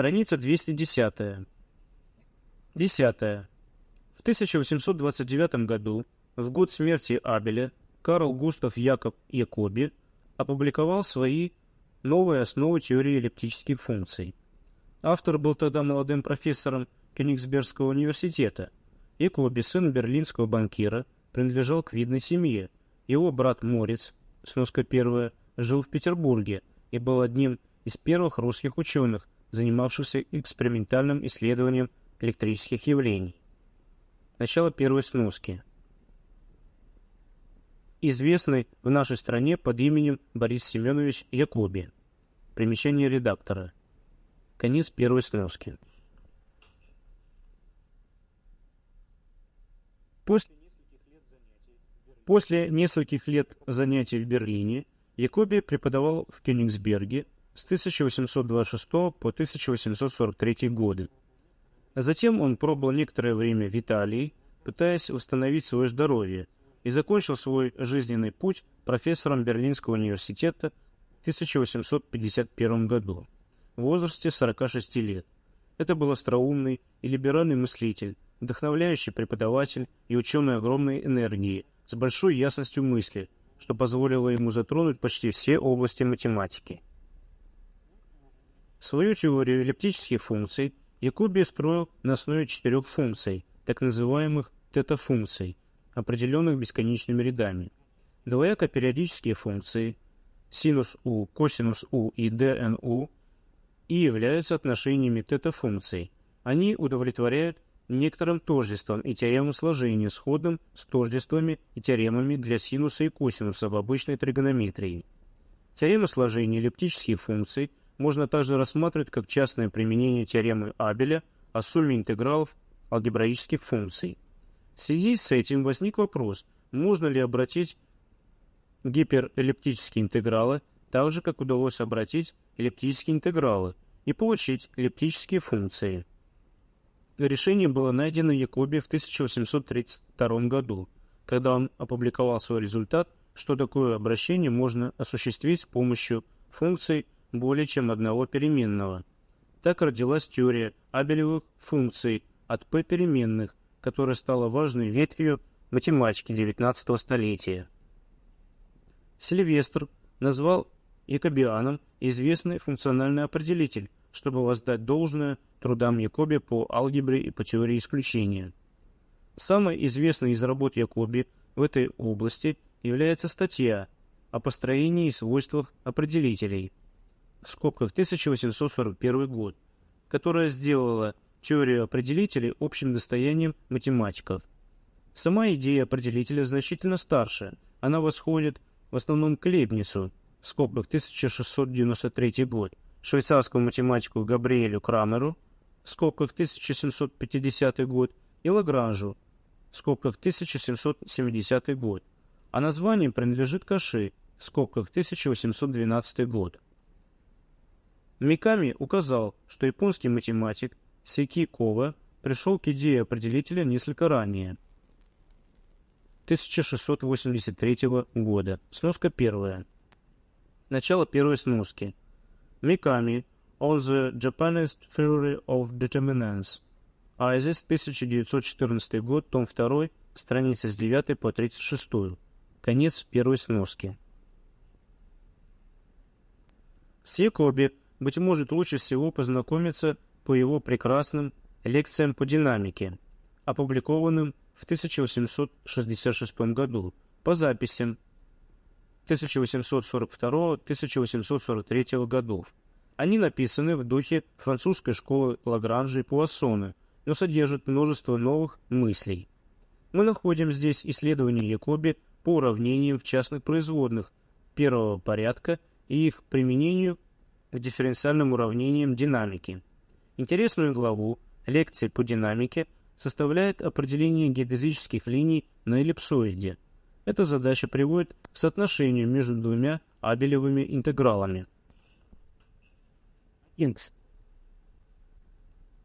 Страница 210. Десятое. В 1829 году, в год смерти Абеля, Карл Густав Якоб Якоби опубликовал свои новые основы теории эллиптических функций. Автор был тогда молодым профессором Кёнигсбергского университета. Якоби, сын берлинского банкира, принадлежал к видной семье. Его брат Морец, сноска первая, жил в Петербурге и был одним из первых русских ученых, занимавшихся экспериментальным исследованием электрических явлений. Начало первой сноски. Известный в нашей стране под именем Борис Семенович Якоби. Примечание редактора. Конец первой сноски. После После нескольких лет занятий в Берлине Якоби преподавал в Кёнигсберге с 1826 по 1843 годы. Затем он пробыл некоторое время в Италии, пытаясь восстановить свое здоровье, и закончил свой жизненный путь профессором Берлинского университета в 1851 году в возрасте 46 лет. Это был остроумный и либеральный мыслитель, вдохновляющий преподаватель и ученый огромной энергии, с большой ясностью мысли, что позволило ему затронуть почти все области математики. Свою теорию эллиптических функций Якуби строил на основе четырех функций, так называемых тета-функций, определенных бесконечными рядами. Двояко-периодические функции синус u, косинус u и dnu и являются отношениями тета-функций. Они удовлетворяют некоторым тождествам и теоремам сложения, сходным с тождествами и теоремами для синуса и косинуса в обычной тригонометрии. Теорема сложения эллиптических функций можно также рассматривать как частное применение теоремы Абеля о сумме интегралов алгебраических функций. В связи с этим возник вопрос, можно ли обратить гиперэллиптические интегралы так же, как удалось обратить эллиптические интегралы и получить эллиптические функции. Решение было найдено Якоби в 1832 году, когда он опубликовал свой результат, что такое обращение можно осуществить с помощью функций более чем одного переменного. Так родилась теория абелевых функций от p переменных, которая стала важной ветвью математики XIX столетия. Сильвестр назвал якобианом известный функциональный определитель, чтобы воздать должное трудам Якоби по алгебре и по теории исключения. Самой известной из работ Якоби в этой области является статья о построении и свойствах определителей – в скобках 1841 год, которая сделала теорию определителей общим достоянием математиков. Сама идея определителя значительно старше, она восходит в основном к Лейбницу, в скобках 1693 год, швейцарскому математику Габриэлю Крамеру, в скобках 1750 год, и Лагранжу, в скобках 1770 год, а название принадлежит Каши, в скобках 1812 год. Миками указал, что японский математик Сики Кова пришел к идее определителя несколько ранее. 1683 года. Сноска первая. Начало первой сноски. Миками on the Japanese Theory of Determinants. Айзис, 1914 год, том 2, страница с 9 по 36. Конец первой сноски. С Якоби быть может, лучше всего познакомиться по его прекрасным лекциям по динамике, опубликованным в 1866 году по записям 1842-1843 годов. Они написаны в духе французской школы Лагранжа и Пуассона, но содержат множество новых мыслей. Мы находим здесь исследования Якоби по уравнениям в частных производных первого порядка и их применению к дифференциальным уравнениям динамики. Интересную главу лекции по динамике составляет определение геодезических линий на эллипсоиде. Эта задача приводит к соотношению между двумя абелевыми интегралами. Инкс